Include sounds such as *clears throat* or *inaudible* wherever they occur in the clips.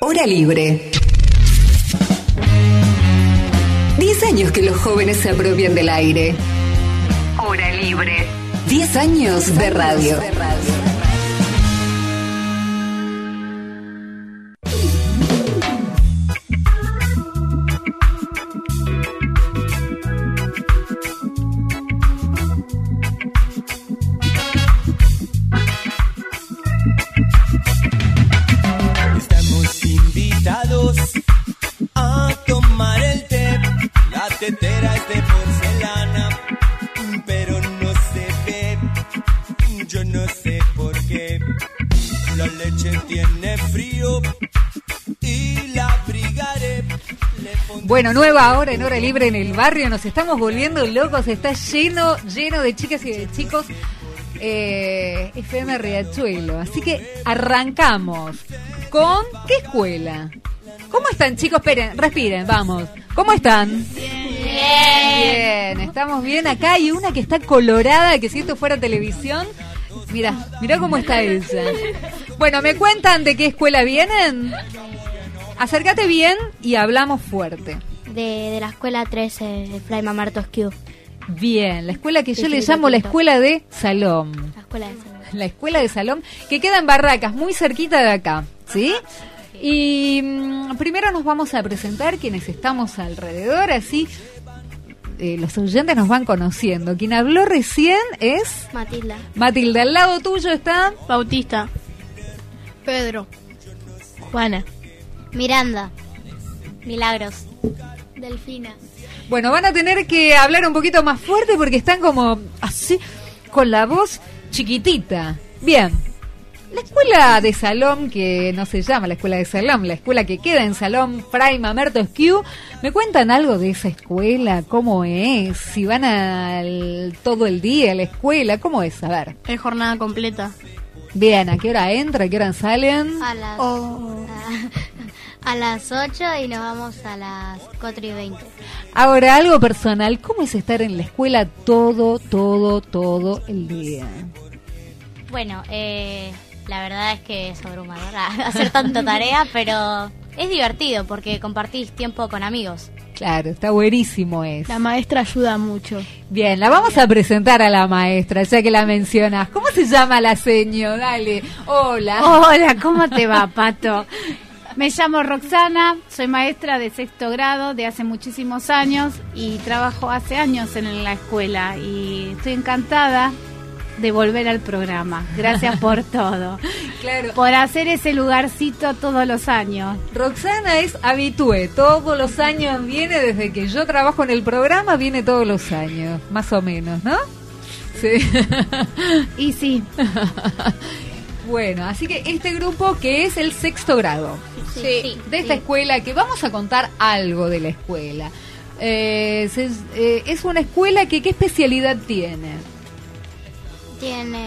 Hora libre. 10 años que los jóvenes se apropian del aire. Hora libre. 10 años de radio. Bueno, nueva hora en hora libre en el barrio. Nos estamos volviendo locos. Está lleno, lleno de chicas y de chicos. Eh, FM Riachuelo. Así que arrancamos con ¿qué escuela? ¿Cómo están, chicos? Esperen, respiren, vamos. ¿Cómo están? Bien. estamos bien. Acá hay una que está colorada, que si esto fuera televisión. Mira, mira cómo está ella. Bueno, ¿me cuentan de qué escuela vienen? Acércate bien y hablamos fuerte. De, de la escuela 13 de Fly Mamartos Q. Bien, la escuela que yo Sí, le sí, llamo la escuela de Salón. La escuela de Salón. La escuela de Salón, que queda en Barracas, muy cerquita de acá, ¿sí? Y mm, primero nos vamos a presentar quienes estamos alrededor, así eh, los oyentes nos van conociendo. Quien habló recién es Matilda. Matilda. Al lado tuyo está Bautista. Pedro. Juana. Miranda. Milagros. Delfina. Bueno, van a tener que hablar un poquito más fuerte porque están como así, con la voz chiquitita. Bien. La escuela de Salón, que no se llama la escuela de Salón, la escuela que queda en Salón Prime Mamerto Q, ¿me cuentan algo de esa escuela? ¿Cómo es? Si van al, todo el día a la escuela, ¿cómo es? A ver. Es jornada completa. Bien, ¿a qué hora entra? ¿A qué hora salen? A las, Oh. a, a las 8 y nos vamos a las 4 y 20. Ahora, algo personal, ¿cómo es estar en la escuela todo, todo, todo el día? Bueno, eh, la verdad es que es abrumadora *laughs* hacer tanta tarea, pero es divertido porque compartís tiempo con amigos. Claro, está buenísimo eso. La maestra ayuda mucho. Bien, la vamos a presentar a la maestra, ya que la mencionas. ¿Cómo se llama la seño? Dale, hola. Hola, ¿cómo te va, Pato? *laughs* Me llamo Roxana, soy maestra de sexto grado de hace muchísimos años y trabajo hace años en la escuela y estoy encantada de volver al programa. Gracias por *laughs* todo. Claro. Por hacer ese lugarcito todos los años. Roxana es habitué, todos los años viene, desde que yo trabajo en el programa, viene todos los años, más o menos, ¿no? Sí. Y sí, *laughs* bueno, así que este grupo que es el sexto grado. Sí. de esta escuela que vamos a contar algo de la escuela. Eh, se- eh, es una escuela que qué especialidad tiene. Tiene...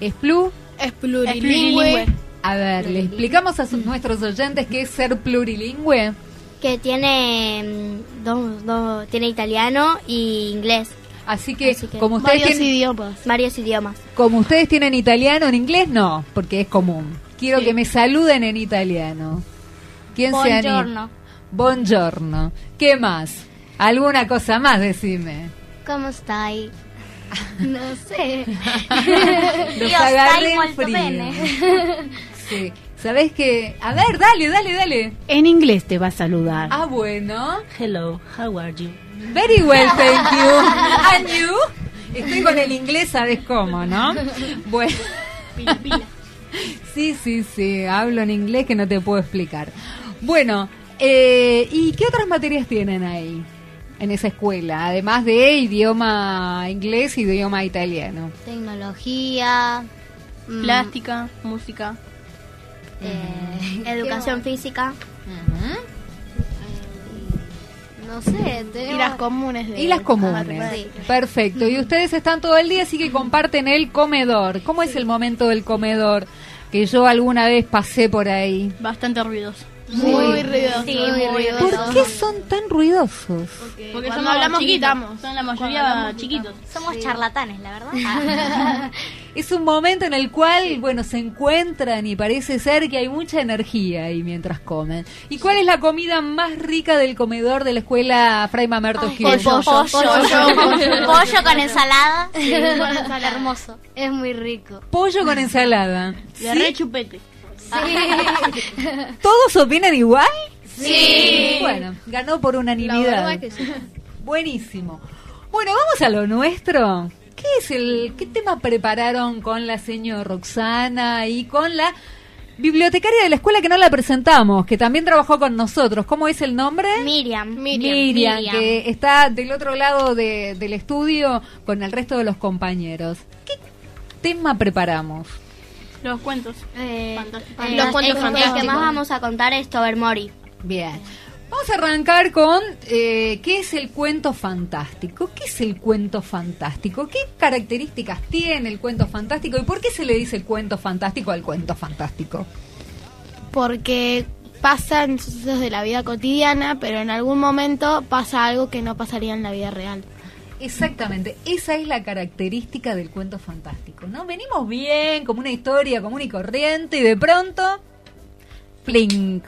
Es plu. Es plurilingüe. A ver, le explicamos a sus- nuestros oyentes qué es ser plurilingüe. Que tiene mm, dos, dos, tiene italiano y inglés, Así que, Así que como ustedes Varios tienen, idiomas. varios idiomas. como ustedes tienen italiano en inglés, no, porque es común. Quiero Sí. que me saluden en italiano. ¿Quién se anima? Buongiorno. Buongiorno. ¿Qué más? ¿Alguna cosa más? Decime. ¿Cómo estáis? *laughs* No sé. Los Io agarré stai en molto frío. bene. *laughs* Sí. ¿Sabés qué? A ver, dale, dale, dale. en inglés te va a saludar. Ah, bueno. Hello, how are you? Very well, thank you. And you? Estoy con el inglés, ¿sabes cómo, no? Bueno. Sí, sí, sí, hablo en inglés que no te puedo explicar. Bueno, eh, ¿y qué otras materias tienen ahí en esa escuela? Además de idioma inglés y idioma italiano. Tecnología. mm, Plástica, música. eh, educación física. No sé. Y las comunes. De Y las comunes. Perfecto. Y ustedes están todo el día, así que comparten el comedor. ¿Cómo es el momento del comedor? Que yo alguna vez pasé por ahí. Bastante ruidoso. Muy ruidosos. Sí, muy muy ruidosos. ¿Por qué son tan ruidosos? Porque Cuando somos hablamos, chiquitos. Son la mayoría chiquitos. Somos charlatanes, la verdad. *laughs* Es un momento en el cual, bueno, se encuentran y parece ser que hay mucha energía ahí mientras comen. ¿Y cuál es la comida más rica del comedor de la escuela Fray Mamerto Gil? pollo, pollo, pollo. pollo *laughs* con ensalada. Hermoso. Es muy rico. Pollo con ensalada. ¿Sí? re chupete. *laughs* ¿Todos opinan igual? Sí. Bueno, ganó por La unanimidad. que sí. Buenísimo. Bueno, vamos a lo nuestro. ¿Qué es el qué tema prepararon con la señora Roxana y con la bibliotecaria de la escuela que no la presentamos, que también trabajó con nosotros? ¿Cómo es el nombre? Miriam. Miriam, Miriam. que está del otro lado de- del estudio con el resto de los compañeros. ¿Qué tema preparamos? Los cuentos. Eh, eh, Los el- cuentos el, fantásticos. que más vamos a contar es Tobermory. Bien. Vamos a arrancar con eh, qué es el cuento fantástico. ¿Qué es el cuento fantástico? ¿Qué características tiene el cuento fantástico y por qué se le dice cuento fantástico al cuento fantástico? Porque pasan sucesos de la vida cotidiana, pero en algún momento pasa algo que no pasaría en la vida real. Exactamente, esa es la característica del cuento fantástico, ¿no? Venimos bien, como una historia común y corriente y de pronto, flink.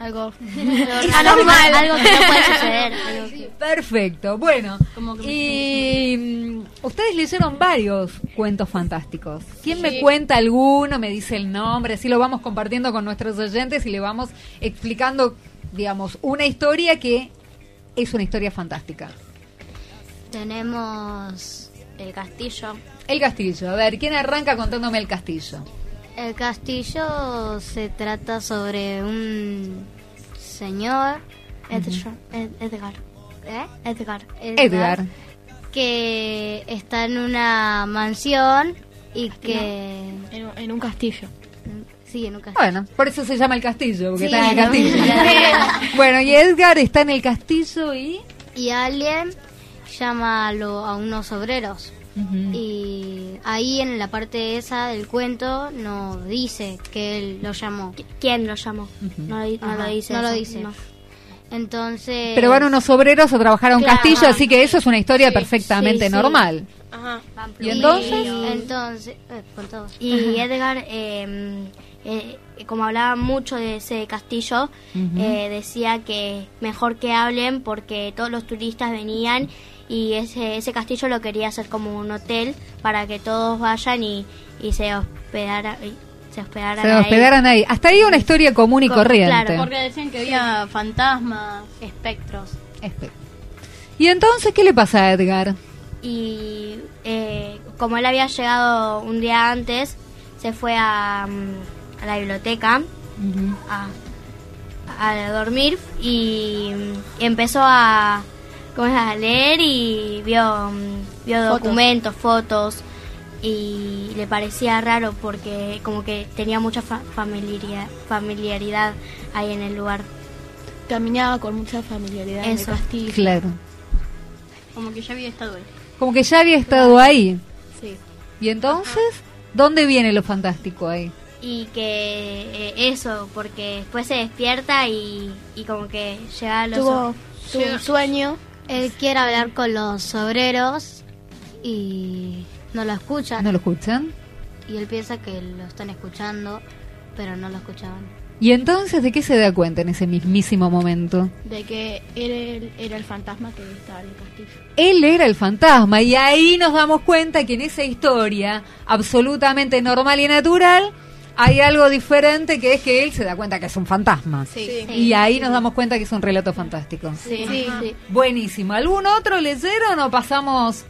Algo *laughs* Anormal. Algo que no puede suceder. Perfecto, bueno. Y mm, ustedes leyeron varios cuentos fantásticos. ¿Quién me cuenta alguno? Me dice el nombre, así lo vamos compartiendo con nuestros oyentes y le vamos explicando, digamos, una historia que es una historia fantástica. Tenemos el castillo. El castillo, a ver, ¿quién arranca contándome el castillo? El castillo se trata sobre un señor, Edgar, Ed- Edgar, ¿eh? Edgar, Edgar. que está en una mansión y que en, en un castillo. sí en un castillo. Bueno, por eso se llama el castillo, porque Sí, está en el ¿no? castillo. *laughs* bueno, y Edgar está en el castillo y... Y alguien llama a, lo- a unos obreros y ahí en la parte esa del cuento no dice que él lo llamó. ¿Quién lo llamó? No, lo, dice. no lo dice. Entonces. Pero van unos obreros a trabajar a un Claro. castillo, así que eso es una historia perfectamente sí, sí. normal. Ajá. ¿Y entonces? entonces, eh, con todo. Y Edgar, eh, eh, como hablaba mucho de ese castillo, eh, decía que mejor que hablen porque todos los turistas venían y ese, ese castillo lo quería hacer como un hotel para que todos vayan y, y se hospedaran. y se hospedaran Se ahí. hospedaran ahí. Hasta ahí una historia común y Co- corriente. claro, Porque decían que había fantasmas, espectros. Espe- ¿Y entonces qué le pasa a Edgar? y eh, como él había llegado un día antes, se fue a, mm, a la biblioteca a, a dormir y, mm, empezó a, ¿cómo es? a leer y vio, mm, vio Fotos. documentos, fotos y le parecía raro porque como que tenía mucha fa- familiaridad, familiaridad ahí en el lugar. Caminaba con mucha familiaridad en el castillo. Claro. Como que ya había estado ahí. Como que ya había estado ahí. Sí. ¿Y entonces? ¿Dónde viene lo fantástico ahí? y que eh, eso, porque después se despierta y, y como que llega a los... Tuvo, tuvo un sueño. Él quiere hablar con los obreros y no lo escuchan. ¿No lo escuchan? Y él piensa que lo están escuchando, pero no lo escuchaban. ¿Y entonces de qué se da cuenta en ese mismísimo momento? de que él era el fantasma que estaba en el castillo. Él era el fantasma y ahí nos damos cuenta que en esa historia absolutamente normal y natural hay algo diferente que es que él se da cuenta que es un fantasma. Sí. Y ahí nos damos cuenta que es un relato fantástico. Sí. sí. Buenísimo. ¿Algún otro leyeron o pasamos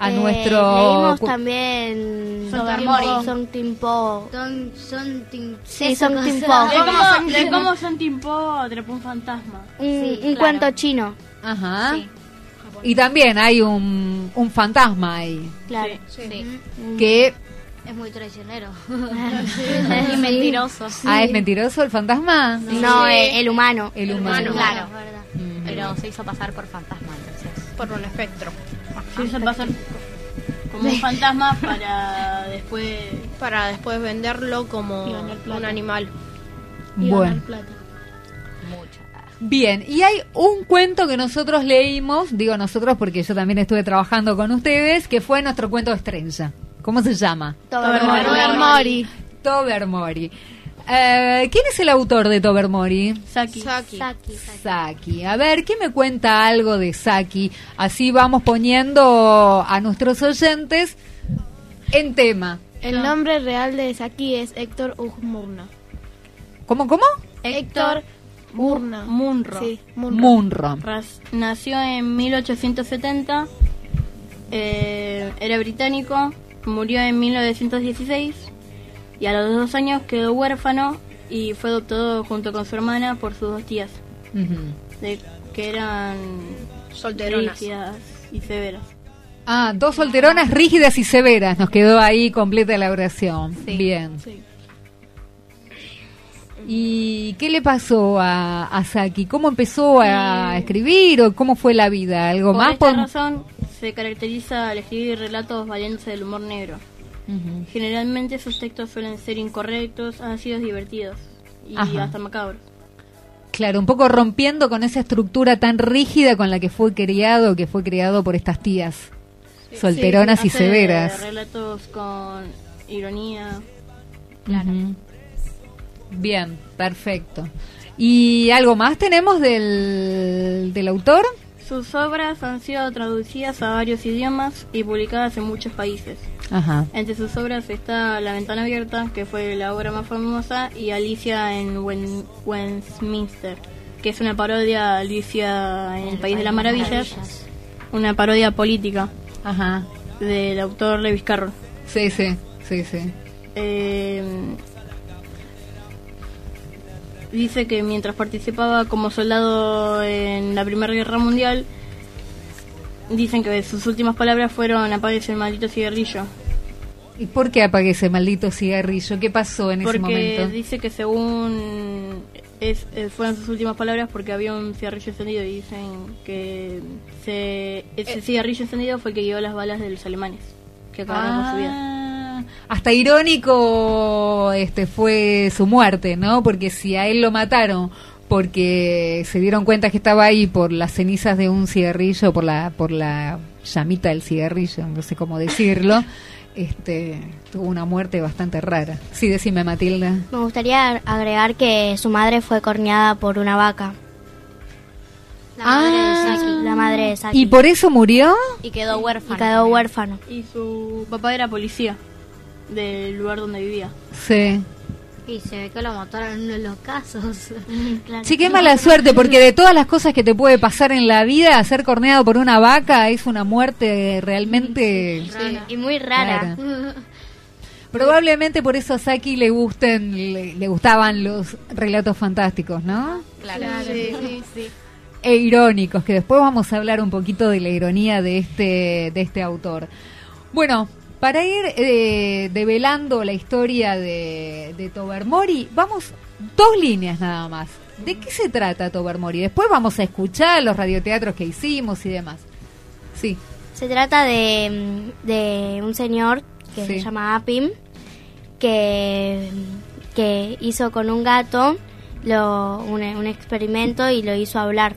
a Eh, nuestro... Leímos también... Son. Son Timpo. Son, son tim- Sí, son. Timpo. De cómo, de Son Timpo atrapó un fantasma. Un, Sí, un claro. cuento chino. Ajá. Sí. Y también hay un, un fantasma ahí Claro. Sí. que... Es muy traicionero. *laughs* y mentiroso. Ah, ¿es mentiroso el fantasma? No, eh, el humano. El humano. Claro. Mm. Pero se hizo pasar por fantasma, entonces. Por un espectro. Se hizo pasar como un fantasma para después... Para después venderlo como Y ganar plata. un animal. Bueno. plata. Bien, y hay un cuento que nosotros leímos, digo nosotros porque yo también estuve trabajando con ustedes, que fue nuestro cuento de estrella. ¿Cómo se llama? Tobermory. Tobermory. Tobermory. Eh, ¿Quién es el autor de Tobermory? Saki. Saki. Saki. Saki. A ver, ¿qué me cuenta algo de Saki? Así vamos poniendo a nuestros oyentes en tema. El nombre real de Saki es Héctor Ugmurna. ¿Cómo, cómo? Héctor Murna. Munro. Sí, Munro. Munro. Nació en 1870, eh, era británico, murió en 1916 y a los dos años quedó huérfano y fue adoptado junto con su hermana por sus dos tías, de- que eran Solteronas. rígidas y severas. Ah, dos solteronas rígidas y severas. Nos quedó ahí completa la oración. Bien. ¿Y qué le pasó a, a Saki? ¿Cómo empezó a escribir o cómo fue la vida? ¿Algo Por más? esta Por- razón se caracteriza al escribir relatos valiéndose del humor negro. Generalmente sus textos suelen ser incorrectos, ácidos, divertidos y Ajá. hasta macabros. Claro, un poco rompiendo con esa estructura tan rígida con la que fue criado, que fue criado por estas tías solteronas y severas. Relatos con ironía. Ujú. Bien, perfecto. ¿Y algo más tenemos del, del autor? Sus obras han sido traducidas a varios idiomas y publicadas en muchos países. Ajá. Entre sus obras está La ventana abierta, que fue la obra más famosa, y Alicia en Wen- Westminster, que es una parodia Alicia en el País de las Maravillas, una parodia política Ajá. del autor Lewis Carroll. Sí, sí, sí, sí. Eh, dice que mientras participaba como soldado en la Primera Guerra Mundial, dicen que sus últimas palabras fueron apagues el maldito cigarrillo. ¿Y por qué apagué ese maldito cigarrillo? ¿Qué pasó en ese Porque momento? dice que según es, eh, fueron sus últimas palabras porque había un cigarrillo encendido y dicen que se, ese cigarrillo encendido fue el que guió las balas de los alemanes que acabaron con su vida. Ah, hasta irónico este fue su muerte, ¿no? Porque si a él lo mataron porque se dieron cuenta que estaba ahí por las cenizas de un cigarrillo, por la por la llamita del cigarrillo, no sé cómo decirlo, *laughs* este tuvo una muerte bastante rara. Sí, decime Matilda. Me gustaría agregar que su madre fue corneada por una vaca. La madre de Saki. La madre de Saki. ¿Y por eso murió? Y quedó Y quedó huérfano. Y su papá era policía del lugar donde vivía. Sí. Y se ve que lo mataron en uno de los casos. Claro. Sí, qué mala suerte, porque de todas las cosas que te puede pasar en la vida, ser corneado por una vaca es una muerte realmente... Sí, y muy rara. Probablemente por eso a Saki le gusten, le, le gustaban los relatos fantásticos, ¿no? Claro. Sí, sí. E irónicos, que después vamos a hablar un poquito de la ironía de este, de este autor. Bueno, para ir eh, develando la historia de, de Tobermory, vamos dos líneas nada más. ¿De qué se trata Tobermory? Después vamos a escuchar los radioteatros que hicimos y demás. Sí. Se trata de, de un señor que Sí. se llama Apim, que, que hizo con un gato lo, un, un experimento y lo hizo hablar.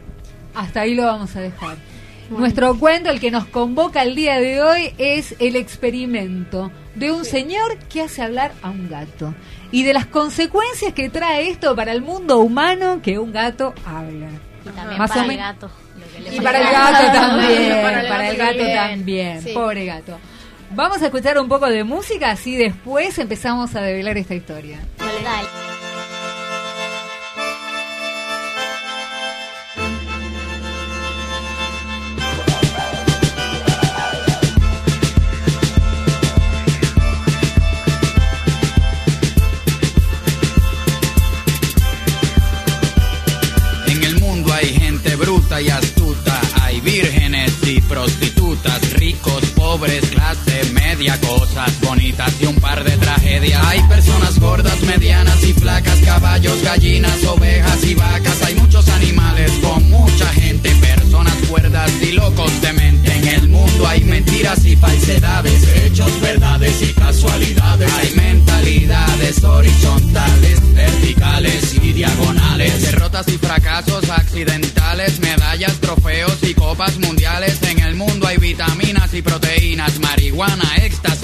Hasta ahí lo vamos a dejar. Nuestro cuento, el que nos convoca el día de hoy, es el experimento de un señor que hace hablar a un gato y de las consecuencias que trae esto para el mundo humano que un gato habla. Y también Más o para el gato. Y para el gato *laughs* también, Para el gato también. Sí. pobre gato. Vamos a escuchar un poco de música, así después empezamos a develar esta historia. Dale. gallinas, ovejas y vacas, hay muchos animales con mucha gente, personas cuerdas y locos de mente. En el mundo hay mentiras y falsedades, hechos, verdades y casualidades. Hay mentalidades horizontales, verticales y diagonales. Derrotas y fracasos accidentales, medallas, trofeos y copas mundiales. En el mundo hay vitaminas y proteínas, marihuana, éxtasis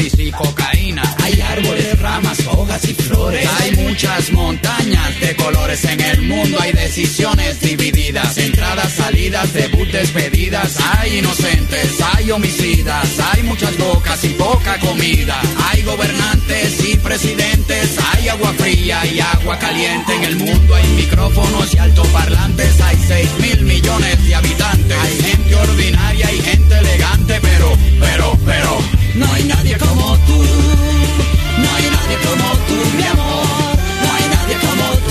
muchas montañas de colores en el mundo. Hay decisiones divididas, entradas, salidas, debut, despedidas. Hay inocentes, hay homicidas. Hay muchas bocas y poca comida. Hay gobernantes y presidentes. Hay agua fría y agua caliente. En el mundo hay micrófonos y altoparlantes. Hay 6 mil millones de habitantes. Hay gente ordinaria y gente elegante. Pero, pero, pero, no hay nadie como tú. No hay nadie como tú, mi amor.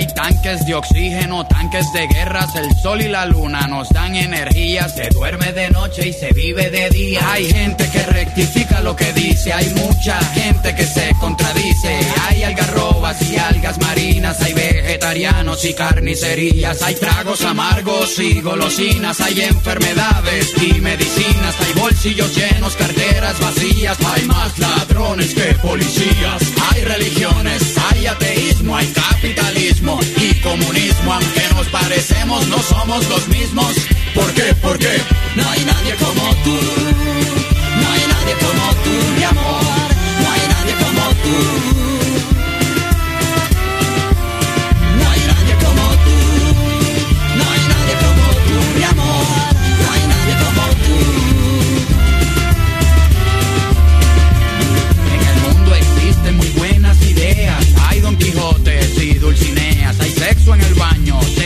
Hay tanques de oxígeno, tanques de guerras. El sol y la luna nos dan energía. Se duerme de noche y se vive de día. Hay gente que rectifica lo que dice. Hay mucha gente que se contradice. Hay algarrobas y algas marinas. Hay vegetarianos y carnicerías. Hay tragos amargos y golosinas. Hay enfermedades y medicinas. Hay bolsillos llenos, carteras vacías. Hay más ladrones que policías. Hay religiones, hay ateísmo, hay capitalismo y comunismo. Aunque nos parecemos, no somos los mismos. ¿Por qué? Porque no hay nadie como tú. No hay nadie como tú, mi amor. No hay nadie como tú.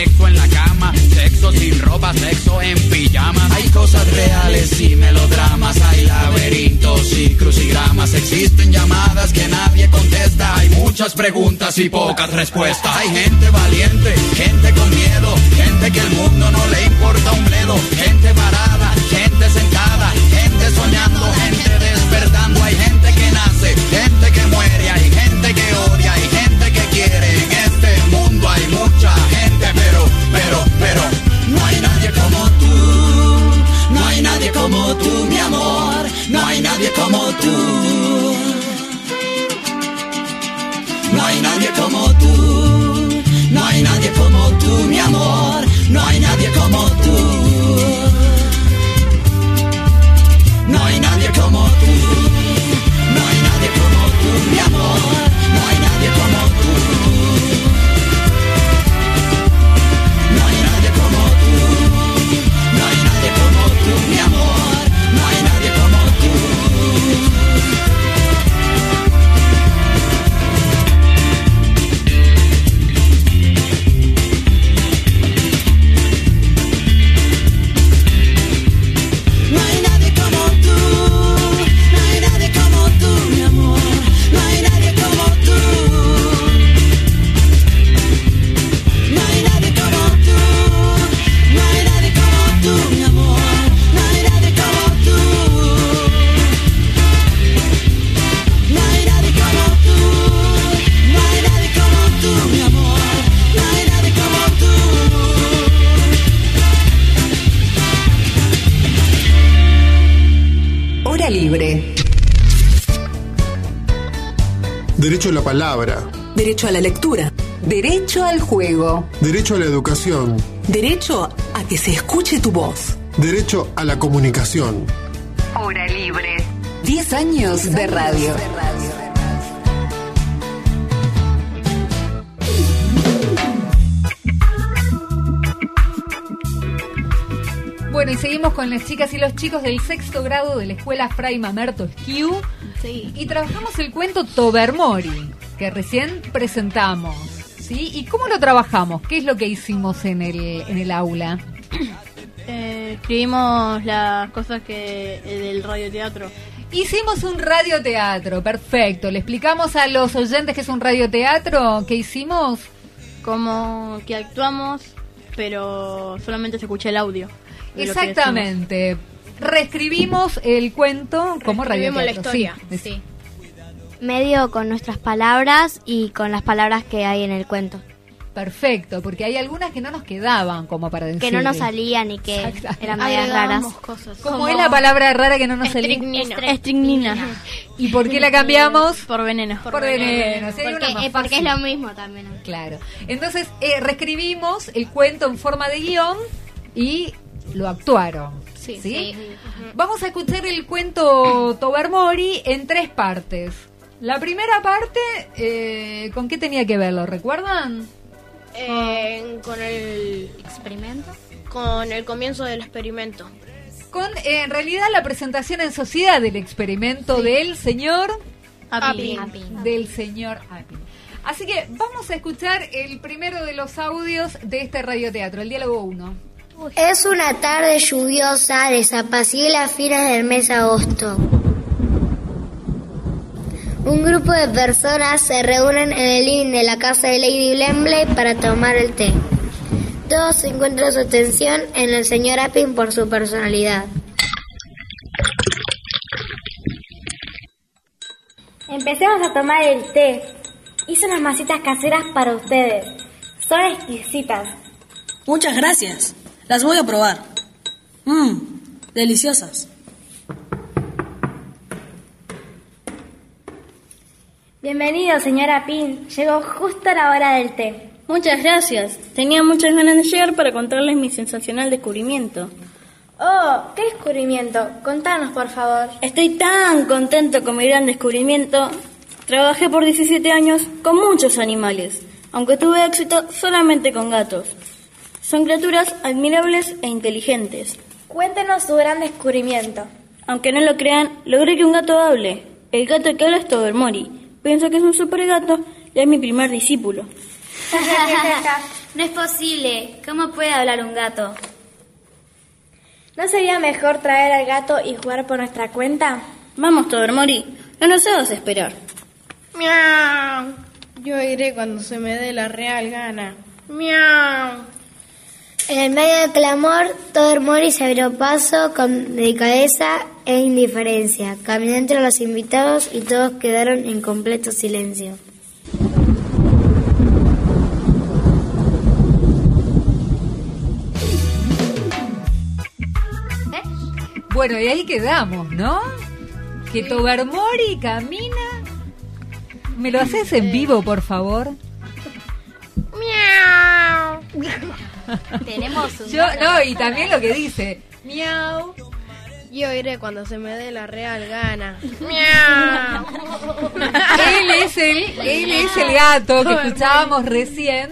Sexo en la cama, sexo sin ropa, sexo en pijamas. Hay cosas reales y melodramas. Hay laberintos y crucigramas. Existen llamadas que nadie contesta. Hay muchas preguntas y pocas respuestas. Hay gente valiente, gente con miedo, gente que el mundo no le importa un bledo. Gente parada, gente sentada, gente soñando, gente despertando. Hay gente que nace, gente tú, mi amor. No hay nadie como tú. No hay nadie como tú. Palabra. Derecho a la lectura. Derecho al juego. Derecho a la educación. Derecho a que se escuche tu voz. Derecho a la comunicación. Hora libre. 10 años de radio. Bueno, y seguimos con las chicas y los chicos del sexto grado de la escuela Fray Mamerto Esquiu. Sí. Y trabajamos el cuento Tobermori, que recién presentamos. ¿Sí? ¿Y cómo lo trabajamos? ¿Qué es lo que hicimos en el, en el aula? *clears throat* Eh, escribimos las cosas que eh, del radioteatro. Hicimos un radioteatro, perfecto. ¿Le explicamos a los oyentes que es un radioteatro? ¿Qué hicimos? Como que actuamos, pero solamente se escucha el audio. Exactamente. Reescribimos el cuento como Reescribimos la radioteatro. historia, Sí, sí. Medio con nuestras palabras y con las palabras que hay en el cuento. Perfecto, porque hay algunas que no nos quedaban como para decir. Que no nos salían y que eran medias raras. Cosas. ¿Cómo es la palabra rara que no nos salía? Estricnina. *laughs* ¿Y por qué la cambiamos? Por veneno. Por veneno. Hay una Porque, eh, es lo mismo también. Claro. Entonces, eh, reescribimos el cuento en forma de guion y lo actuaron. Sí. Vamos a escuchar el cuento Tobermory en tres partes. La primera parte, eh, ¿con qué tenía que ver? ¿Lo recuerdan? Eh, con el ¿Experimento? con el comienzo del experimento. Con, eh, en realidad, la presentación en sociedad del experimento del señor... Api. Del señor Api. Así que vamos a escuchar el primero de los audios de este radioteatro, el diálogo 1. Es una tarde lluviosa, desapacible a fines del mes de agosto. Un grupo de personas se reúnen en el living de la casa de Lady Blemley para tomar el té. Todos encuentran su atención en el señor Appin por su personalidad. Empecemos a tomar el té. Hice unas masitas caseras para ustedes. Son exquisitas. Muchas gracias. Las voy a probar. Mmm, deliciosas. Bienvenido, señora Pin. Llegó justo a la hora del té. Muchas gracias. Tenía muchas ganas de llegar para contarles mi sensacional descubrimiento. Oh, ¿qué descubrimiento? Contanos, por favor. Estoy tan contento con mi gran descubrimiento. Trabajé por 17 años con muchos animales, aunque tuve éxito solamente con gatos. Son criaturas admirables e inteligentes. Cuéntenos su gran descubrimiento. Aunque no lo crean, logré que un gato hable. El gato que habla es Tobermory. Pienso que es un super gato y es mi primer discípulo. *laughs* no es posible. ¿Cómo puede hablar un gato? ¿No sería mejor traer al gato y jugar por nuestra cuenta? Vamos, Tobermory. No nos hagas esperar. Miau. Yo iré cuando se me dé la real gana. Miau. En el medio del clamor, Tobermory se abrió paso con delicadeza e indiferencia. Caminó entre los invitados y todos quedaron en completo silencio. Bueno, y ahí quedamos, ¿no? Que Tobermory camina. ¿Me lo haces en vivo, por favor? Miau. *laughs* Tenemos un Yo, no, y también lo que dice. Miau. Yo iré cuando se me dé la real gana. Miau. Él es el, él es el gato que escuchábamos recién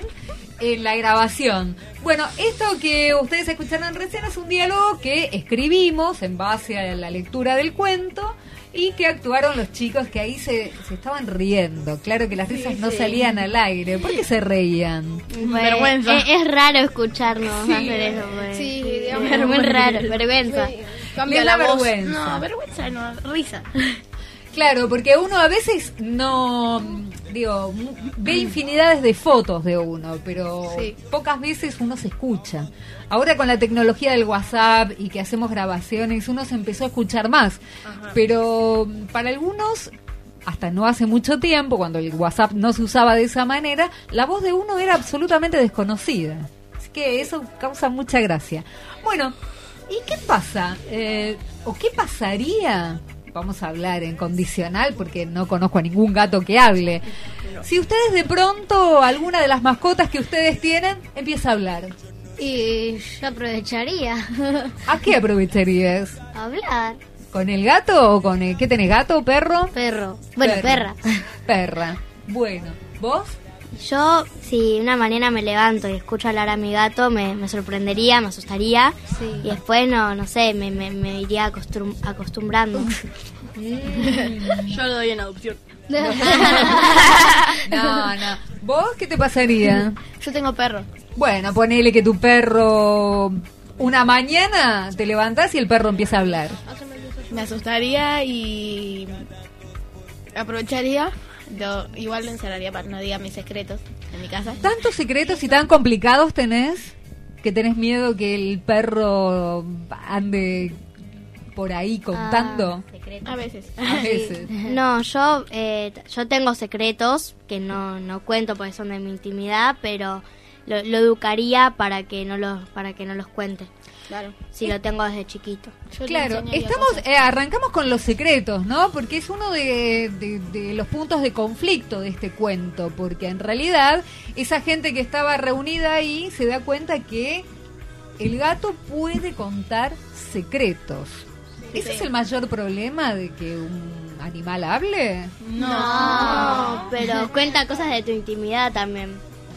en la grabación. Bueno, esto que ustedes escucharon recién es un diálogo que escribimos en base a la lectura del cuento y que actuaron los chicos que ahí se, se estaban riendo. Claro que las risas no sí. salían al aire. ¿Por qué se reían? Bueno, Es, es raro escucharnos Sí. hacer eso. pues. Sí, Es digamos. muy raro, vergüenza. Cambia la voz. vergüenza. No, vergüenza no, risa. Claro, porque uno a veces no, digo, ve infinidades de fotos de uno, pero Sí. pocas veces uno se escucha. Ahora con la tecnología del WhatsApp y que hacemos grabaciones, uno se empezó a escuchar más. Pero mm, para algunos, hasta no hace mucho tiempo, cuando el WhatsApp no se usaba de esa manera, la voz de uno era absolutamente desconocida. Así que eso causa mucha gracia. Bueno, ¿y qué pasa? Eh, ¿O qué pasaría? Vamos a hablar en condicional porque no conozco a ningún gato que hable. Si ustedes de pronto, alguna de las mascotas que ustedes tienen, empieza a hablar. Y yo aprovecharía *laughs* ¿A qué aprovecharías? hablar. ¿Con el gato o con el... ¿Qué tenés, gato o perro? Perro. Bueno, perra. *laughs* Perra. Bueno, ¿vos? Yo, si una mañana me levanto y escucho hablar a mi gato, me, me sorprendería, me asustaría. Y después, no no sé, me, me, me iría acostum- acostumbrando. *laughs* Yo lo doy en adopción. *laughs* No, *laughs* no. ¿Vos qué te pasaría? Yo tengo perro. Bueno, ponele que tu perro una mañana te levantás y el perro empieza a hablar. Me asustaría y aprovecharía. Lo, igual lo encerraría para que no diga mis secretos en mi casa. ¿Tantos secretos y tan complicados tenés que tenés miedo que el perro ande por ahí contando? A veces. A veces. *laughs* No, yo eh, yo tengo secretos que no, no cuento porque son de mi intimidad, pero lo, lo educaría para que no los para que no los cuente. Claro. Si lo tengo desde chiquito. Claro, estamos, eh, arrancamos con los secretos, ¿no? Porque es uno de, de- de los puntos de conflicto de este cuento, porque en realidad esa gente que estaba reunida ahí se da cuenta que el gato puede contar secretos. ¿Ese es el mayor problema de que un animal hable? No, pero cuenta cosas de tu intimidad también.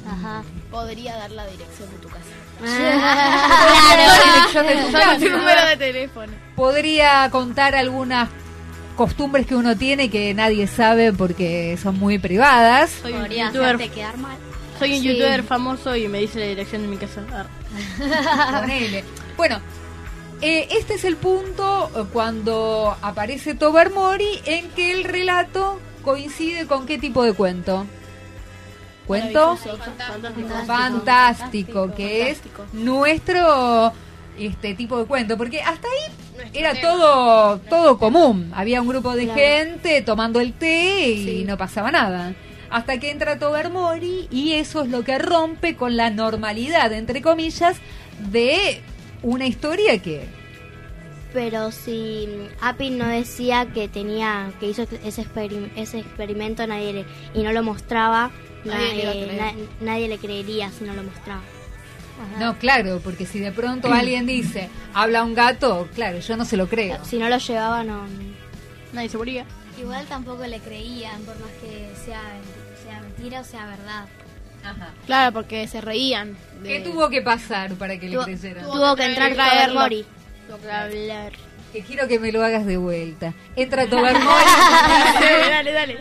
Ajá. Podría dar la dirección de tu casa. La dirección de tu Solo casa. tu número de teléfono. Podría contar algunas costumbres que uno tiene que nadie sabe porque son muy privadas. Soy un Podría youtuber. hacerte quedar mal. Soy un Sí. youtuber famoso y me dice la dirección de mi casa. Ah. *laughs* Bueno, eh, este es el punto cuando aparece Tobermory en que el relato coincide con qué tipo de cuento. Cuento Fantástico. fantástico, que es nuestro este tipo de cuento, porque hasta ahí era todo todo común. Había un grupo de Claro. gente tomando el té y no pasaba nada. Hasta que entra Tobermory y eso es lo que rompe con la normalidad, entre comillas, de una historia que Pero si Apin no decía que tenía que hizo ese, experim- ese experimento nadie le- y no lo mostraba, Nadie le nadie, le creería si no lo mostraba. no, claro, porque si de pronto *clears throat* alguien dice, habla un gato, claro, yo no se lo creo. Si no lo llevaba no Nadie se moría. Igual tampoco le creían, por más que sea, sea mentira o sea verdad. Claro, porque se reían. de- ¿Qué tuvo que pasar para que le Tuvo- creyeran? tuvo que entrar traerlo. Tobermory. Tuvo que hablar. Que quiero que me lo hagas de vuelta. Entra *laughs* Tobermory. dale, *laughs* dale, dale.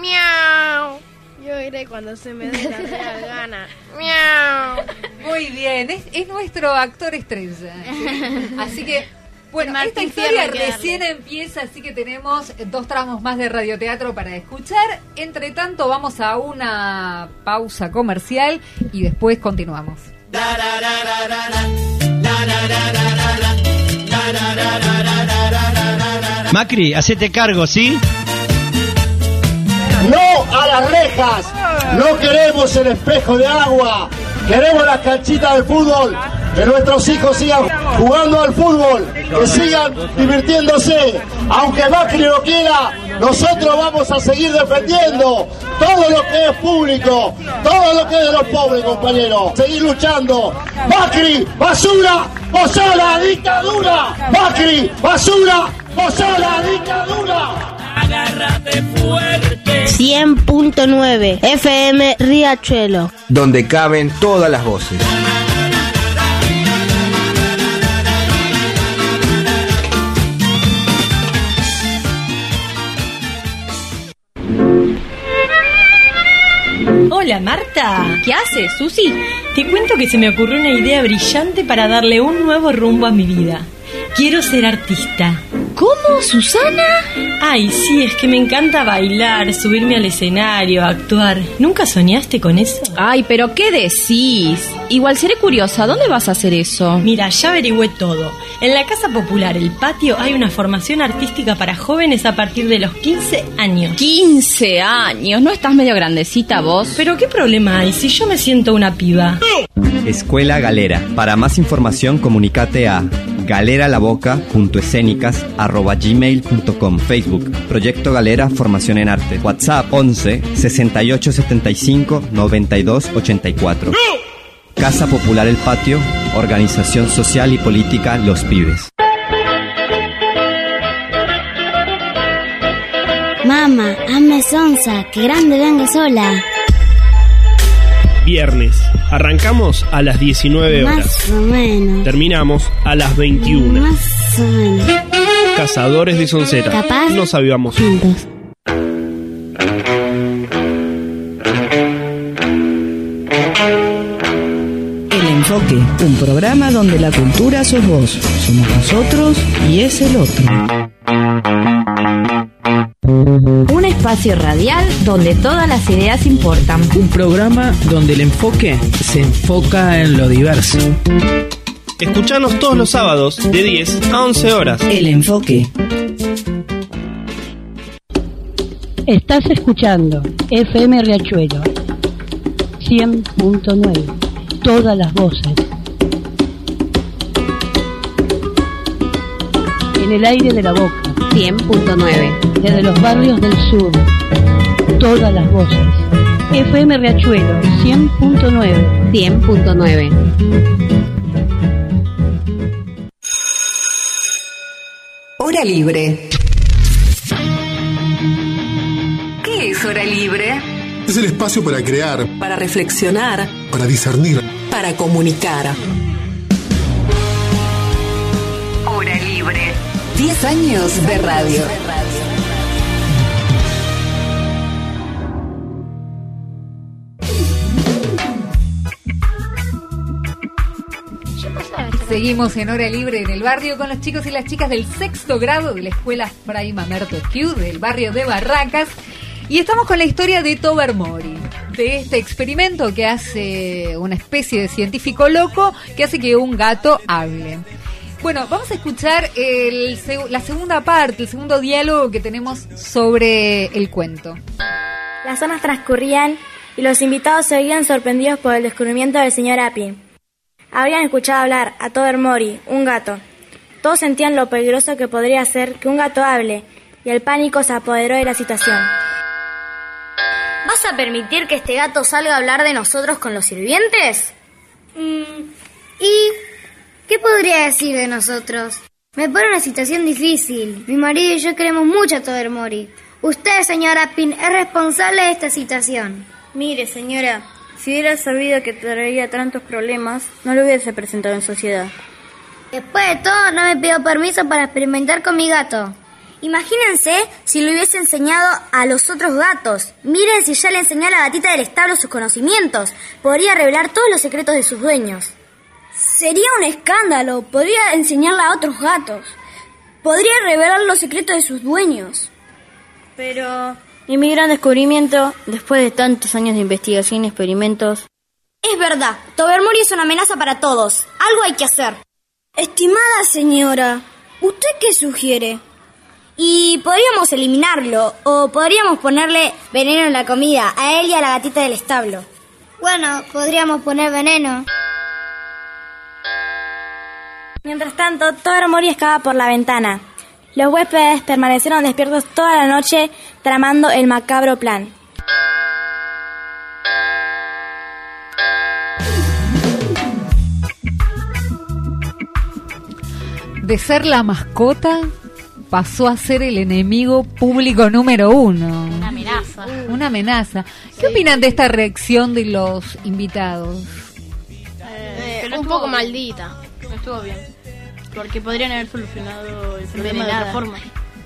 Miau. Yo iré cuando se me dé la real *laughs* gana. Miau. Muy bien, es, es nuestro actor estrella. ¿sí? *laughs* Así que, bueno, Martín esta historia recién empieza, así que tenemos dos tramos más de radioteatro para escuchar. Entre tanto, vamos a una pausa comercial y después continuamos. Macri, hacete cargo, ¿sí? ¡No a las rejas! No queremos el espejo de agua. Queremos las canchitas de fútbol. Que nuestros hijos sigan jugando al fútbol. Que sigan divirtiéndose. Aunque Macri no quiera, nosotros vamos a seguir defendiendo todo lo que es público. Todo lo que es de los pobres, compañeros. Seguir luchando. Macri, basura, la dictadura. Macri, basura, vos sos la dictadura. 100.9 FM Riachuelo. donde caben todas las voces. Hola Marta. ¿Qué haces, Susi? Te cuento que se me ocurrió una idea brillante para darle un nuevo rumbo a mi vida. Quiero ser artista. ¿Cómo, Susana? Ay, sí, es que me encanta bailar, subirme al escenario, actuar. ¿Nunca soñaste con eso? Ay, pero ¿qué decís? Igual seré curiosa, ¿dónde vas a hacer eso? Mira, ya averigüé todo. En la Casa Popular, el patio, hay una formación artística para jóvenes a partir de los 15 años. 15 años, ¿no estás medio grandecita vos? Pero ¿qué problema hay si yo me siento una piba? Escuela Galera. Para más información comunicate a galeralaboca.escénicas.gmail.com Facebook Proyecto Galera Formación en Arte WhatsApp 11 68 75 92 84 Casa Popular El Patio Organización Social y Política Los Pibes Mamá, hazme sonza, que grande venga sola. Viernes. Arrancamos a las 19 horas. Más o menos. Terminamos a las 21. Más o menos. Cazadores de Sonceta. Capaz. Nos avivamos. Juntos. El Enfoque, un programa donde la cultura sos vos, somos nosotros y es el otro. Un espacio radial donde todas las ideas importan. Un programa donde el enfoque se enfoca en lo diverso. Escuchanos todos los sábados de 10 a 11 horas. El enfoque. Estás escuchando FM Riachuelo 100.9. Todas las voces. En el aire de la boca. 100.9. Desde los barrios del sur. Todas las voces. FM Riachuelo 100.9. 100.9. Hora libre. ¿Qué es hora libre? Es el espacio para crear, Para reflexionar, para discernir. para comunicar. 10 años de radio. Seguimos en hora libre en el barrio con los chicos y las chicas del sexto grado de la escuela Fray Mamerto Q del barrio de Barracas. Y estamos con la historia de Tobermory, de este experimento que hace una especie de científico loco que hace que un gato hable. Bueno, vamos a escuchar el la segunda parte, el segundo diálogo que tenemos sobre el cuento. Las zonas transcurrían y los invitados se veían sorprendidos por el descubrimiento del señor Appin. Habrían escuchado hablar a Tobermory, un gato. Todos sentían lo peligroso que podría ser que un gato hable, y el pánico se apoderó de la situación. ¿Vas a permitir que este gato salga a hablar de nosotros con los sirvientes? Mm, ¿Y qué podría decir de nosotros? Me pone una situación difícil. Mi marido y yo queremos mucho a Tobermory. Usted, señora Pin, es responsable de esta situación. Mire, señora, si hubiera sabido que traería tantos problemas, no lo hubiese presentado en sociedad. Después de todo, no me pidió permiso para experimentar con mi gato. Imagínense si le hubiese enseñado a los otros gatos. Miren si ya le enseñó a la gatita del establo sus conocimientos. Podría revelar todos los secretos de sus dueños. Sería un escándalo. Podría enseñarle a otros gatos. Podría revelar los secretos de sus dueños. Pero... Y mi gran descubrimiento, después de tantos años de investigación y experimentos, Es verdad, Tobermory es una amenaza para todos. Algo hay que hacer. Estimada señora, ¿usted qué sugiere? Y podríamos eliminarlo, o podríamos ponerle veneno en la comida, a él y a la gatita del establo. Bueno, podríamos poner veneno. Mientras tanto, Tobermory escapa por la ventana. Los huéspedes permanecieron despiertos toda la noche tramando el macabro plan. De ser la mascota, pasó a ser el enemigo público número uno. Una amenaza. Una amenaza. ¿Qué opinan de esta reacción de los invitados? Eh, un poco maldita. No estuvo bien. Porque podrían haber solucionado el problema de otra forma.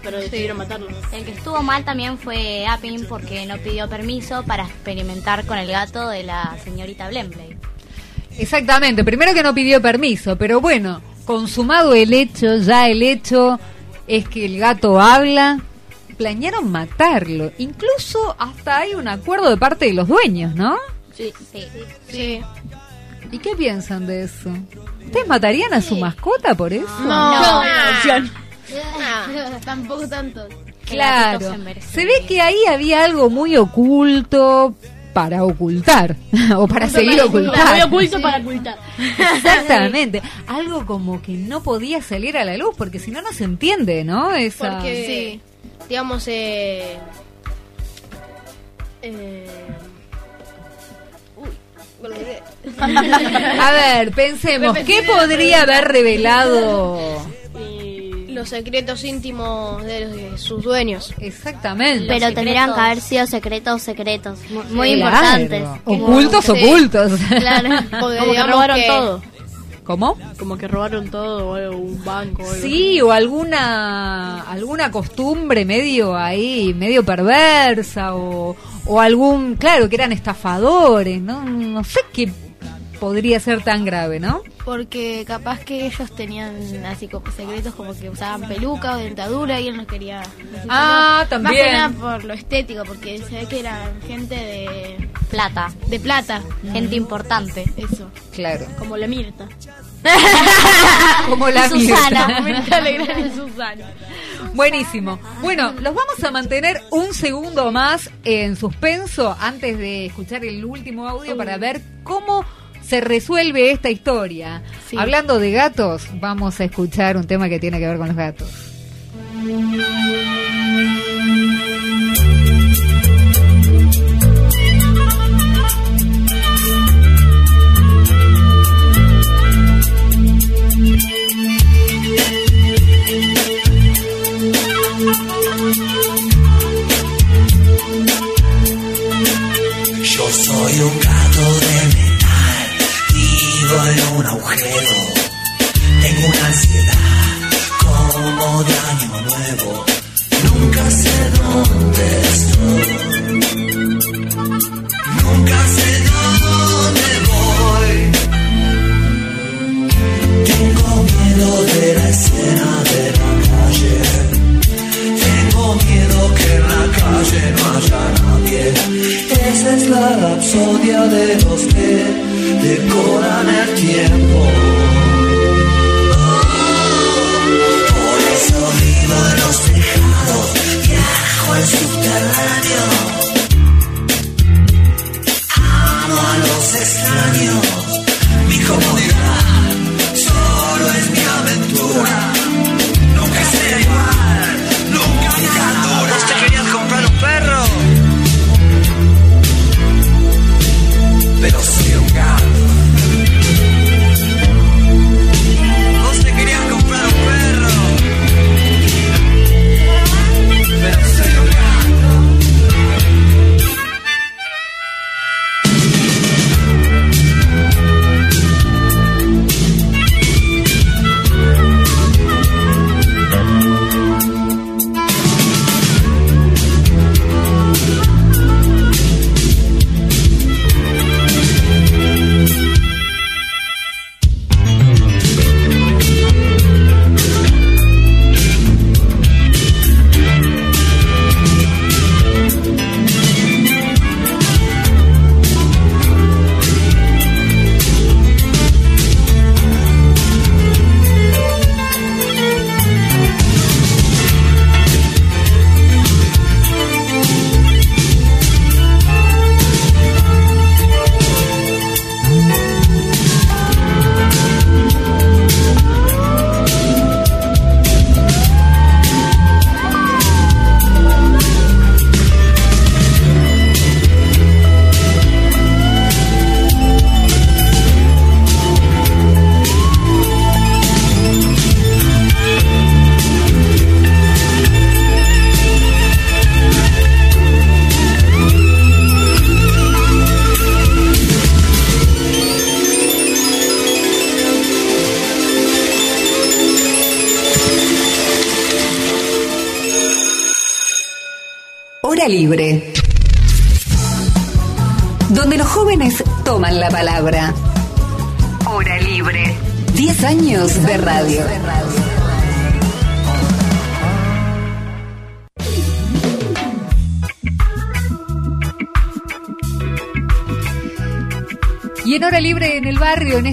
Pero decidieron matarlo. El que estuvo mal también fue Appin porque no pidió permiso para experimentar con el gato de la señorita Blembley. Exactamente, primero que no pidió permiso, pero bueno, consumado el hecho, ya el hecho es que el gato habla, planearon matarlo, incluso hasta hay un acuerdo de parte de los dueños, ¿no? Sí. Sí. Sí. ¿Y qué piensan de eso? ¿Ustedes matarían a su mascota por eso? No. opción. Ah, tampoco tanto. Claro, se ve que ahí había algo muy oculto para ocultar *laughs* o para seguir Muy ocultando. oculto para ocultar. *laughs* Exactamente, algo como que no podía salir a la luz porque si no no se entiende, ¿no? Esa... Porque, digamos, eh, eh, uy, me olvidé. *laughs* A ver, pensemos, ¿qué podría haber revelado? Los secretos íntimos de, de sus dueños. Exactamente. Pero tendrían que haber sido secretos, secretos, mu- muy Claro, importantes. Ocultos, Sí. ocultos. Claro. *laughs* Porque Como que robaron que- todo. ¿Cómo? Como que robaron todo, o un banco. o algo Sí, o alguna alguna costumbre medio ahí, medio perversa, o, o algún, claro, que eran estafadores, ¿no? No sé qué podría ser tan grave, ¿no? Porque capaz que ellos tenían así como secretos como que usaban peluca o dentadura y él no quería. Ah, Más también. que nada por lo estético, porque se ve que eran gente de Plata. de plata. Gente importante. Eso. Claro. Como la Mirta. *laughs* Como la Y Susana, Mirta. Mirta Susana. Buenísimo. Bueno, los vamos a mantener un segundo más en suspenso antes de escuchar el último audio para ver cómo se resuelve esta historia. Hablando de gatos, vamos a escuchar un tema que tiene que ver con los gatos.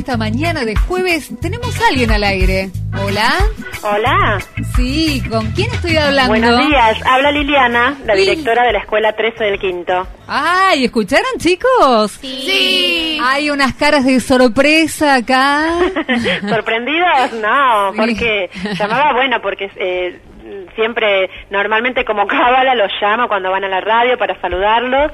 Esta mañana de jueves, tenemos a alguien al aire. Hola. Hola. Sí, ¿con quién estoy hablando? Buenos días, habla Liliana, la Sí. directora de la escuela 13 del Quinto. Ay, ¿escucharon chicos? Sí. Hay unas caras de sorpresa acá. *laughs* ¿Sorprendidos? No, porque llamaba, bueno, porque eh, siempre, normalmente como cábala los llamo cuando van a la radio para saludarlos.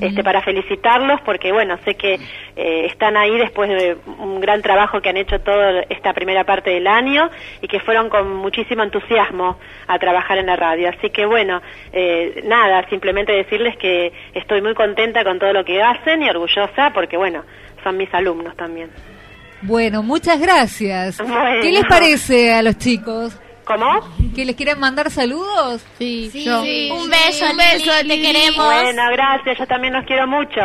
Este, para felicitarlos porque bueno sé que eh, están ahí después de un gran trabajo que han hecho toda esta primera parte del año y que fueron con muchísimo entusiasmo a trabajar en la radio así que bueno eh, nada simplemente decirles que estoy muy contenta con todo lo que hacen y orgullosa porque bueno son mis alumnos también Bueno, muchas gracias. Bueno. ¿Qué les parece a los chicos? ¿Cómo? ¿Que les quieren mandar saludos? Sí, yo. Un beso, Un beso, Lili, te queremos. Bueno, gracias, yo también los quiero mucho.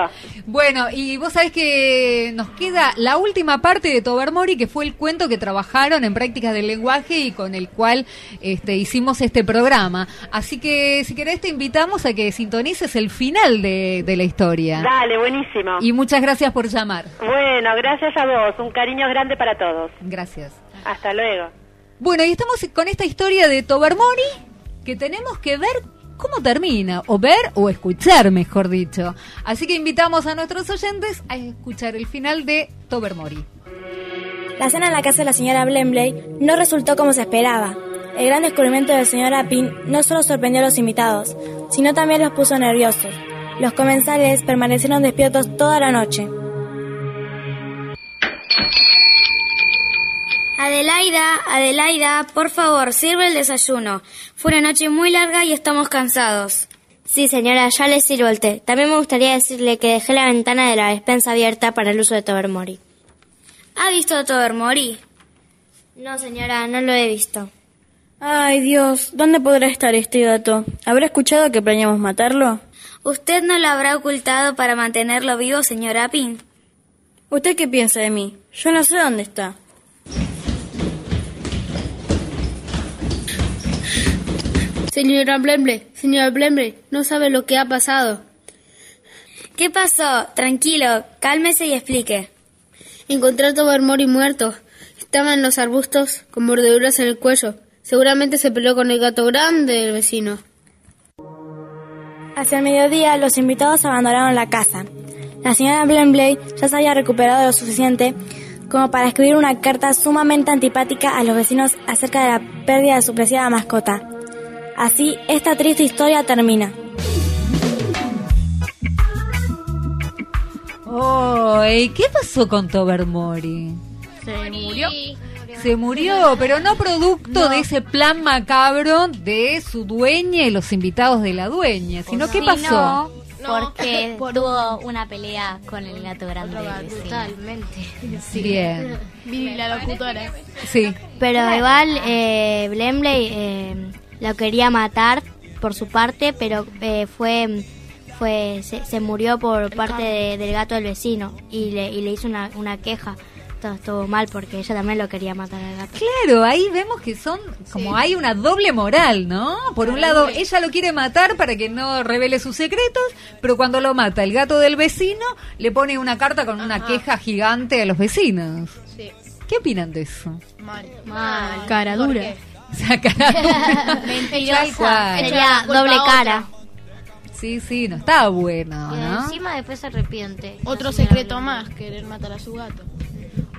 Bueno, y vos sabés que nos queda la última parte de Tobermory, que fue el cuento que trabajaron en prácticas del lenguaje y con el cual este, hicimos este programa. Así que, si querés, te invitamos a que sintonices el final de, de la historia. Dale, buenísimo. Y muchas gracias por llamar. Bueno, gracias a vos, un cariño grande para todos. Gracias. Hasta luego. Bueno, y estamos con esta historia de Tobermory que tenemos que ver cómo termina, o ver o escuchar, mejor dicho. Así que invitamos a nuestros oyentes a escuchar el final de Tobermory. La cena en la casa de la señora Blemley no resultó como se esperaba. El gran descubrimiento del señor Appin no solo sorprendió a los invitados, sino también los puso nerviosos. Los comensales permanecieron despiertos toda la noche. Adelaida, Adelaida, por favor, sirve el desayuno. Fue una noche muy larga y estamos cansados. Sí, señora, ya le sirvo el té. También me gustaría decirle que dejé la ventana de la despensa abierta para el uso de Tobermory. ¿Ha visto a Tobermory? No, señora, no lo he visto. Ay, Dios, ¿dónde podrá estar este gato? ¿Habrá escuchado que planeamos matarlo? ¿Usted no lo habrá ocultado para mantenerlo vivo, señor Appin? ¿Usted qué piensa de mí? Yo no sé dónde está. Señora Blemble, señora Blemble, no sabe lo que ha pasado. ¿Qué pasó? Tranquilo, cálmese y explique. Encontré a Tobermory muerto. Estaba en los arbustos con mordeduras en el cuello. Seguramente se peleó con el gato grande del vecino. Hacia el mediodía, los invitados abandonaron la casa. La señora Blembley ya se había recuperado lo suficiente como para escribir una carta sumamente antipática a los vecinos acerca de la pérdida de su preciada mascota. Así, esta triste historia termina. ¡Ay! ¿Qué pasó con Tobermory? Se murió. Se murió, pero no producto de ese plan macabro de su dueña y los invitados de la dueña, sino ¿qué Sí, pasó? no, porque *laughs* tuvo una pelea con el gato grande. Totalmente. Bien. Vivi la locutora. Sí. Pero igual eh, Blemley eh, lo quería matar por su parte, pero eh, fue fue se, se murió por parte de- del gato del vecino y le, y le hizo una, una queja. Todo estuvo mal porque ella también lo quería matar al gato. Claro, ahí vemos que son como hay una doble moral, ¿no? Por un lado, ella lo quiere matar para que no revele sus secretos, pero cuando lo mata el gato del vecino, le pone una carta con una queja gigante a los vecinos. Sí. ¿Qué opinan de eso? Mal. Mal. Cara dura. O sea, cara dura. Tal Mentirosa. Sería doble cara. Sí, sí, no está bueno, Y ¿no? encima después se arrepiente. Otro secreto más, querer matar a su gato.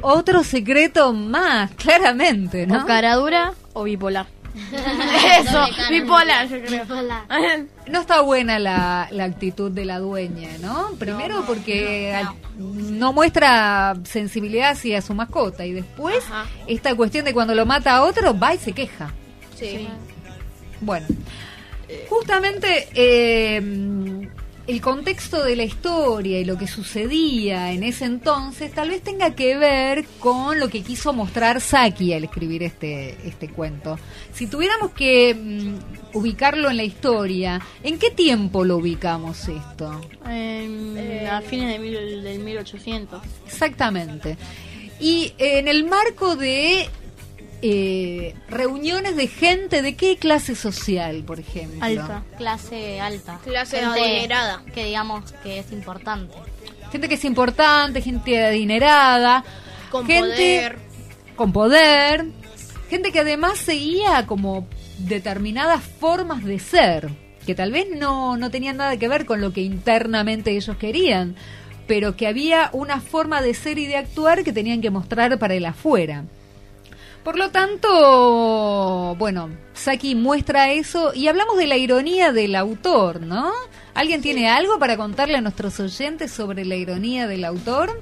Otro secreto más, claramente, ¿no? O cara dura o bipolar. *laughs* Eso, bipolar, yo creo. *laughs* No está buena la, la actitud de la dueña, ¿no? Primero porque al- no, muestra sensibilidad hacia su mascota y después Ajá. esta cuestión de cuando lo mata a otro va y se queja. Sí. Bueno, justamente eh, el contexto de la historia y lo que sucedía en ese entonces tal vez tenga que ver con lo que quiso mostrar Saki al escribir este, este cuento. Si tuviéramos que mm, ubicarlo en la historia, ¿en qué tiempo lo ubicamos esto? En- a fines de mil- del 1800. Exactamente. Y eh, en el marco de eh, reuniones de gente de qué clase social, por ejemplo. Alta. Clase alta. Clase adinerada. Que digamos que es importante. Gente que es importante, gente adinerada, Con gente poder. con poder, gente que además seguía como determinadas formas de ser, que tal vez no, no tenían nada que ver con lo que internamente ellos querían, pero que había una forma de ser y de actuar que tenían que mostrar para el afuera. Por lo tanto, bueno, Saki muestra eso y hablamos de la ironía del autor, ¿no? ¿Alguien tiene algo para contarle a nuestros oyentes sobre la ironía del autor?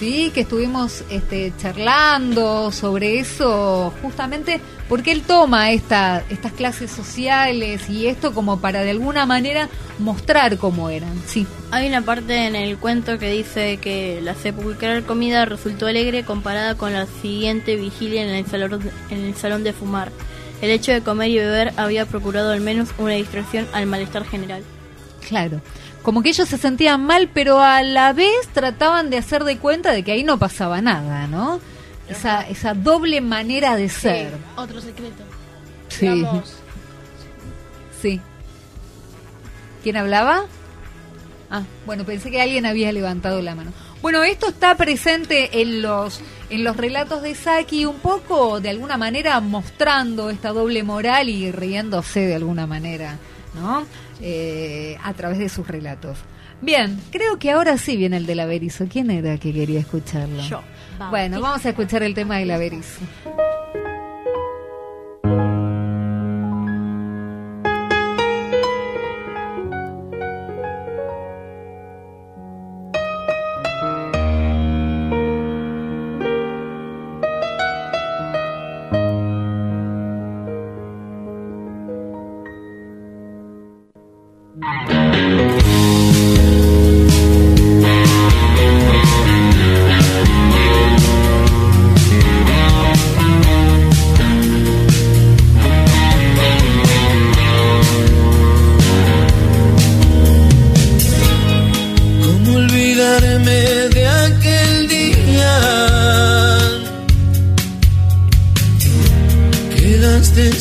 Sí, que estuvimos este, charlando sobre eso justamente porque él toma esta, estas clases sociales y esto como para de alguna manera mostrar cómo eran. Sí. Hay una parte en el cuento que dice que la sepulcral comida resultó alegre comparada con la siguiente vigilia en el salón, en el salón de fumar. El hecho de comer y beber había procurado al menos una distracción al malestar general. Claro. Como que ellos se sentían mal, pero a la vez trataban de hacer de cuenta de que ahí no pasaba nada, ¿no? Esa, esa doble manera de ser. Otro secreto. Sí. Digamos, Sí. ¿Quién hablaba? Ah, bueno, pensé que alguien había levantado la mano. Bueno, esto está presente en los en los relatos de Saki un poco de alguna manera mostrando esta doble moral y riéndose de alguna manera, ¿no? Eh, a través de sus relatos. Bien, creo que ahora sí viene el del Averizo. ¿Quién era que quería escucharlo? Yo. Bueno, vamos a escuchar el tema del Averizo.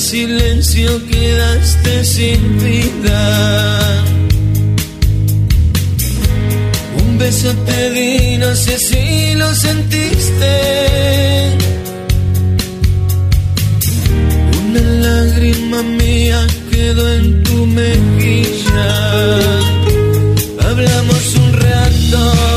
Silencio, quedaste sin vida. Un beso te di, no sé si lo sentiste. Una lágrima mía quedó en tu mejilla. Hablamos un rato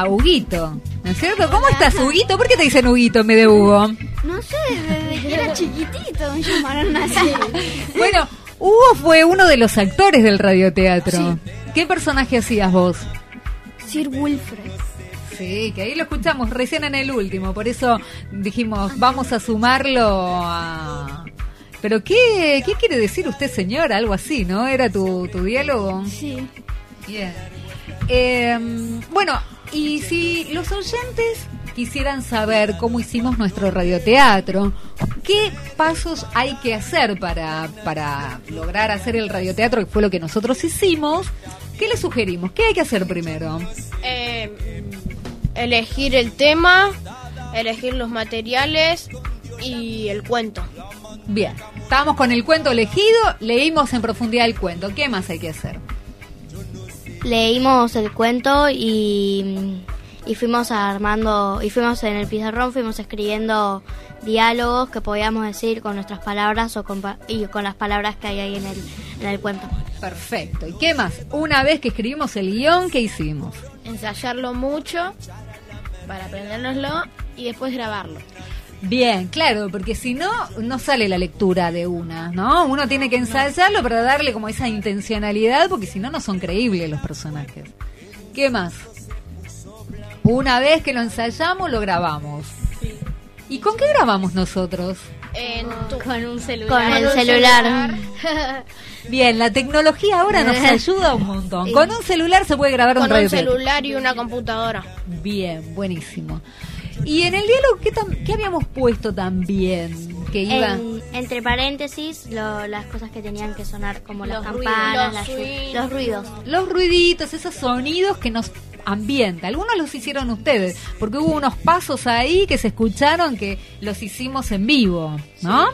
a Huguito. ¿No es cierto? ¿Cómo estás, Huguito? ¿Por qué te dicen Huguito en vez de Hugo? No sé, desde que era chiquitito me llamaron así. Bueno, Hugo fue uno de los actores del radioteatro. ¿Qué personaje hacías vos? Sir Wilfred. Sí, que ahí lo escuchamos recién en el último, por eso dijimos, vamos a sumarlo a... Pero ¿qué, qué quiere decir usted, señora? Algo así, ¿no? ¿Era tu, tu diálogo? Sí. Bien. Eh, bueno, y si los oyentes quisieran saber cómo hicimos nuestro radioteatro, ¿qué pasos hay que hacer para, para lograr hacer el radioteatro, que fue lo que nosotros hicimos? ¿Qué les sugerimos? ¿Qué hay que hacer primero? Eh, elegir el tema, elegir los materiales y el cuento. Bien, estábamos con el cuento elegido, leímos en profundidad el cuento. ¿Qué más hay que hacer? Leímos el cuento y, y fuimos armando, y fuimos en el pizarrón, fuimos escribiendo diálogos que podíamos decir con nuestras palabras o con, pa- y con las palabras que hay ahí en el, en el cuento. Perfecto. ¿Y qué más? Una vez que escribimos el guion, ¿qué hicimos? Ensayarlo mucho para aprendérnoslo y después grabarlo. Bien, claro, porque si no, no sale la lectura de una, ¿no? Uno tiene que ensayarlo para darle como esa intencionalidad, porque si no, no son creíbles los personajes. ¿Qué más? Una vez que lo ensayamos, lo grabamos. ¿Y con qué grabamos nosotros? con un Con el celular. *laughs* Bien, la tecnología ahora nos *laughs* ayuda un montón. Con un celular se puede grabar un Con un radio. celular y una computadora. Bien, buenísimo. Y en el diálogo, ¿qué, tam- qué habíamos puesto también? Que iba... En- entre paréntesis, lo- las cosas que tenían que sonar, como las campanas, ruidos, las los llu- swing. los ruidos. los ruiditos, esos sonidos que nos ambienta. Algunos los hicieron ustedes, porque hubo unos pasos ahí que se escucharon que los hicimos en vivo, ¿no?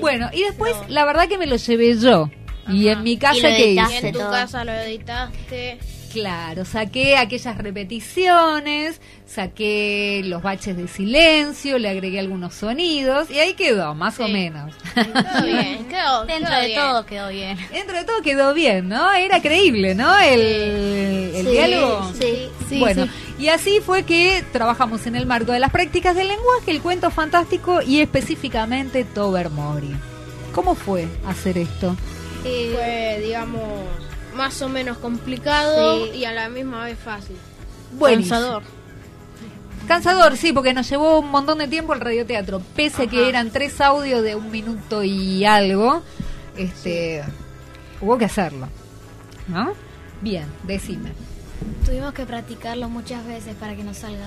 Bueno, y después la verdad que me lo llevé yo. Y en mi casa, ¿qué hice? en tu casa lo editaste. Claro, saqué aquellas repeticiones, saqué los baches de silencio, le agregué algunos sonidos y ahí quedó, más o menos. Quedó bien, *laughs* quedó, Dentro quedó de bien. todo quedó bien. Dentro de todo quedó bien, ¿no? Era creíble, ¿no? El, el Sí, diálogo. sí, sí, bueno, sí. y así fue que trabajamos en el marco de las prácticas del lenguaje, el cuento fantástico y específicamente Tobermory. ¿Cómo fue hacer esto? Fue, digamos, más o menos complicado Sí. y a la misma vez fácil. Buenísimo. Cansador. Cansador, sí, porque nos llevó un montón de tiempo el radioteatro. Pese a que eran tres audios de un minuto y algo, este, hubo que hacerlo. ¿No? Bien, decime. Tuvimos que practicarlo muchas veces para que nos salga.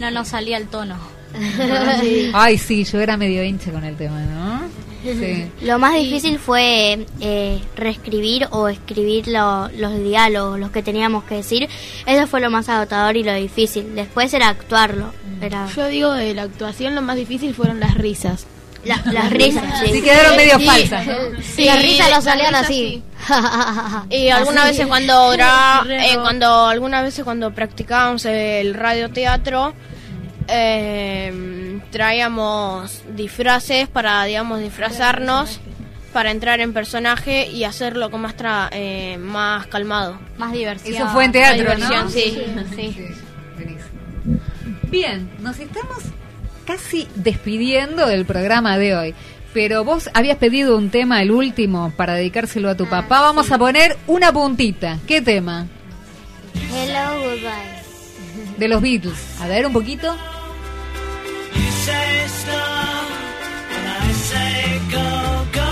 No nos salía el tono. *laughs* Ay, sí, yo era medio hincha con el tema, ¿no? Sí. *laughs* Lo más difícil fue eh, reescribir o escribir lo- los diálogos, los que teníamos que decir. Eso fue lo más agotador y lo difícil. Después era actuarlo. Era Yo digo, de la actuación lo más difícil fueron las risas. la- las risas. *laughs* Sí. Sí, quedaron medio Sí. falsas. las risas las lo salían así. *laughs* Y algunas veces cuando Re- eh, cuando algunas veces cuando practicábamos el radioteatro eh, traíamos disfraces para digamos disfrazarnos para entrar en personaje y hacerlo con más tra- eh, más calmado. Más diversión. Eso fue en teatro, diversión, ¿no? sí. Sí. Buenísimo. Bien, nos estamos casi despidiendo del programa de hoy. Pero vos habías pedido un tema, el último, para dedicárselo a tu papá. Vamos a poner una puntita. ¿Qué tema? Hello, goodbye. De los Beatles. A ver, un poquito. Say stop, and I say go, go.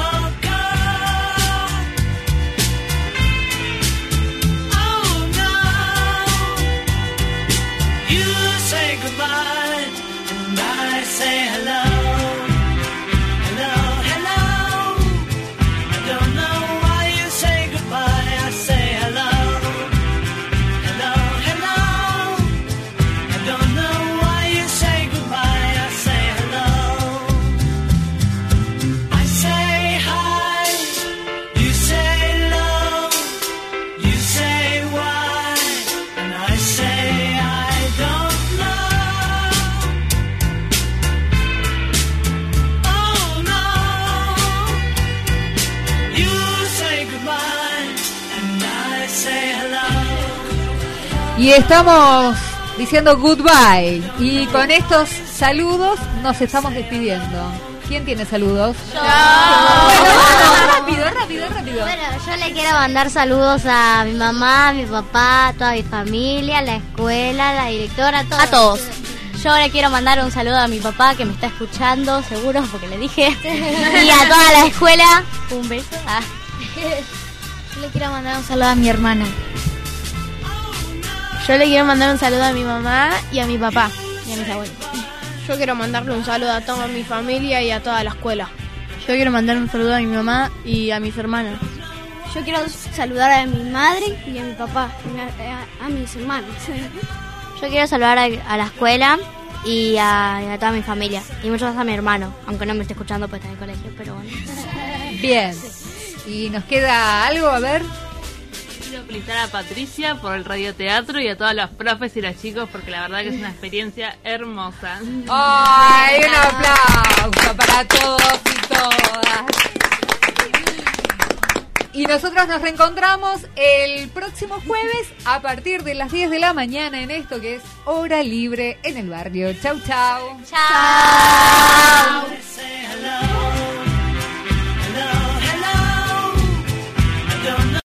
Y estamos diciendo goodbye. Y con estos saludos nos estamos despidiendo. ¿Quién tiene saludos? Bueno, *laughs* rápido, rápido, rápido. Bueno, yo le quiero mandar saludos a mi mamá, a mi papá, a toda mi familia, a la escuela, a la directora, a todos. A todos. Yo le quiero mandar un saludo a mi papá que me está escuchando, seguro, porque le dije. y a toda la escuela, un beso. Ah. *laughs* Yo le quiero mandar un saludo a mi hermana. Yo le quiero mandar un saludo a mi mamá y a mi papá y a mis abuelos. Yo quiero mandarle un saludo a toda mi familia y a toda la escuela. Yo quiero mandar un saludo a mi mamá y a mis hermanos. Yo quiero saludar a mi madre y a mi papá, a, a mis hermanos. Yo quiero saludar a, a la escuela y a, y a toda mi familia. Y muchas gracias a mi hermano, aunque no me esté escuchando pues está en el colegio, pero bueno. Bien. ¿Y nos queda algo? A ver. Quiero felicitar a Patricia por el radioteatro y a todas las profes y los chicos porque la verdad que es una experiencia hermosa. ¡Ay, un aplauso para todos y todas! Y nosotros nos reencontramos el próximo jueves a partir de las 10 de la mañana en esto que es Hora Libre en el Barrio. Chau, chau. Chao.